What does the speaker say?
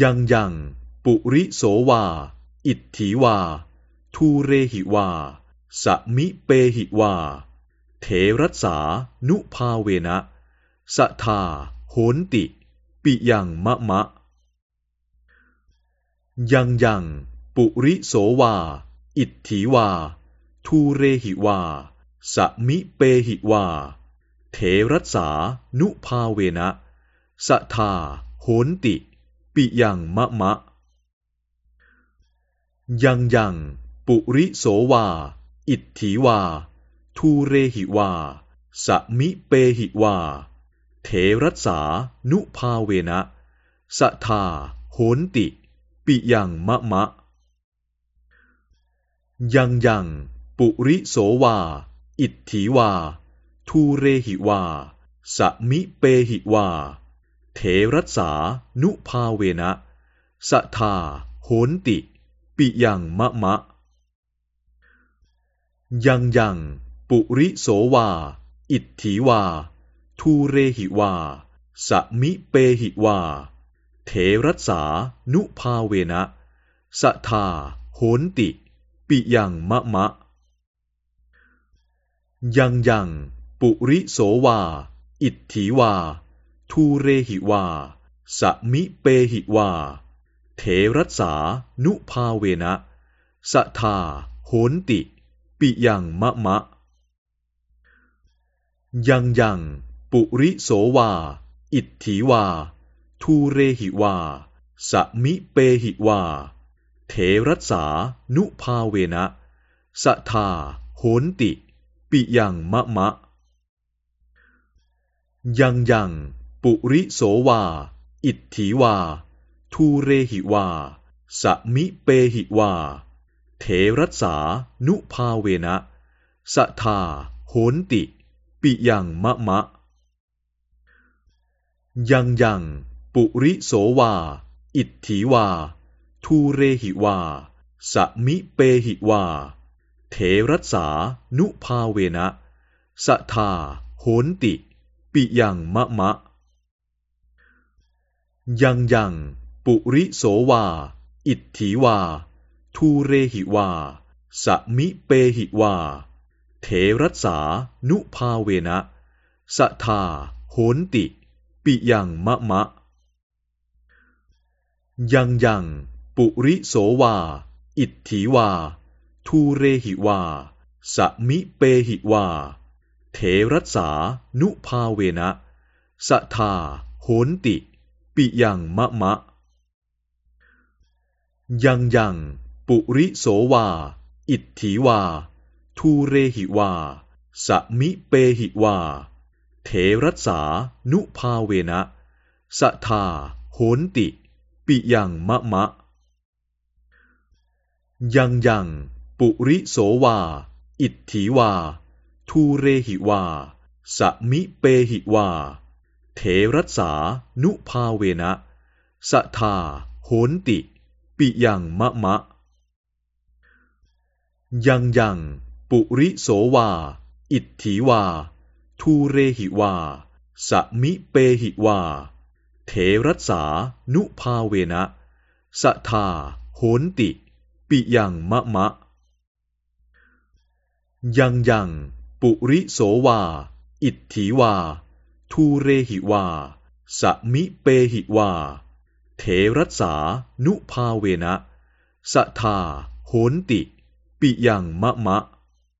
ยังยัง ปุริโสวา อิทธิวา ทูเรหิวา สมิเปหิวา เถรัสา นุภาเวนะสะทาโหนติ ปิยังมะมะ ยังยัง ปุริโสวา อิทธิวา ทูเรหิวา สมิเปหิวา เถรัสา นุภาเวนะสะทาโหนติ ปิยังมะมะ ยังยัง ปุริโสวา อิทธิวา ทูเรหิวา สมิเปหิวา เถรัสา นุภาเวนะสะทาโหนติ ปิยังมะมะ ยังยัง ปุริโสวา อิทธิวา ทูเรหิวา สมิเปหิวา เถรัสา นุภาเวนะสะทาโหนติ ปิยังมะมะ ยังยัง ปุริโสวา อิทธิวา ทูเรหิวา สมิเปหิวา เถรัสา นุภาเวนะสะทาโหนติ ปิยังมะมะ ยังยัง ปุริโสวา อิทธิวา ทูเรหิวา สมิเปหิวา เถรัสา นุภาเวนะสะทา โหนติ ปิยังมะมะ ยังยัง ปุริโสวา อิทธิวา ทูเรหิวา สมิเปหิวา เถรัสสานุภาเวนะสะทา โหนติ ปิยังมะมะ ยังยัง ปุริโสวา อิทธิวา ทูเรหิวา สมิเปหิวา เถรัสา นุภาเวนะสทาโหนติ ปิยังมะมะ ยังยัง ปุริโสวา อิทธิวา ทูเรหิวา สมิเปหิวา เถรัสา นุภาเวนะสทาโหนติ ปิยังมะมะ ยังยัง ปุริโสวา อิทธิวา ทูเรหิวา สมิเปหิวา เถรัสา นุภาเวนะสะทาโหนติ ปิยังมะมะ ยังยัง ปุริโสวา อิทธิวา ทูเรหิวา สมิเปหิวา เถรัสา นุภาเวนะสะทาโหนติ ปิยังมะมะ ยังยัง ปุริโสวา อิทธิวา ทูเรหิวา สมิเปหิวา เถรัสา นุภาเวนะสทาโหนติ ปิยังมะมะ ยังยัง ปุริโสวา อิทธิวา ทูเรหิวา สมิเปหิวา เถรัสา นุภาเวนะสะทาโหนติ ปิยังมะมะ ยังยัง ปุริโสวา อิทธิวา ทูเรหิวา สมิเปหิวา เถรัสา นุภาเวนะสะทาโหนติ ปิยังมะมะ ยังยัง ปุริโสวา อิทธิวา ทูเรหิวา สมิเปหิวา เถรัสา นุภาเวนะสทา โหนติ ปิยังมะมะ